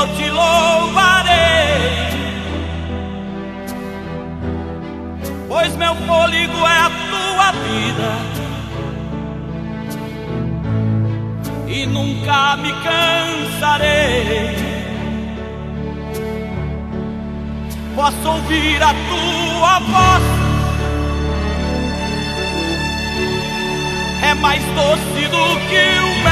Te louvarei, pois meu fôlego é a tua vida e nunca me cansarei. Posso ouvir a tua voz, é mais doce do que o mel.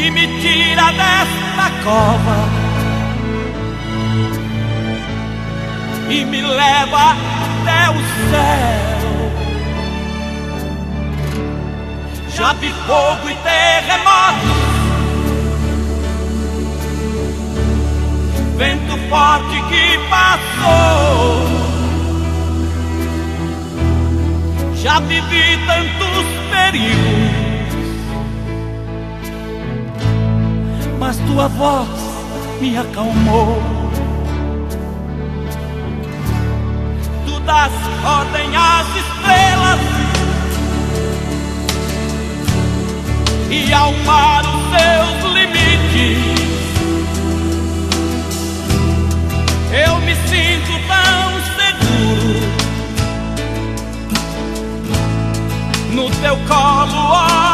Que me tira desta cova e me leva até o céu. Já vi fogo e terremoto, vento forte que passou. Já vivi tantos perigos mas tua voz me acalmou. Tu das ordem às estrelas e ao mar os seus limites. Eu me sinto tão seguro no teu colo.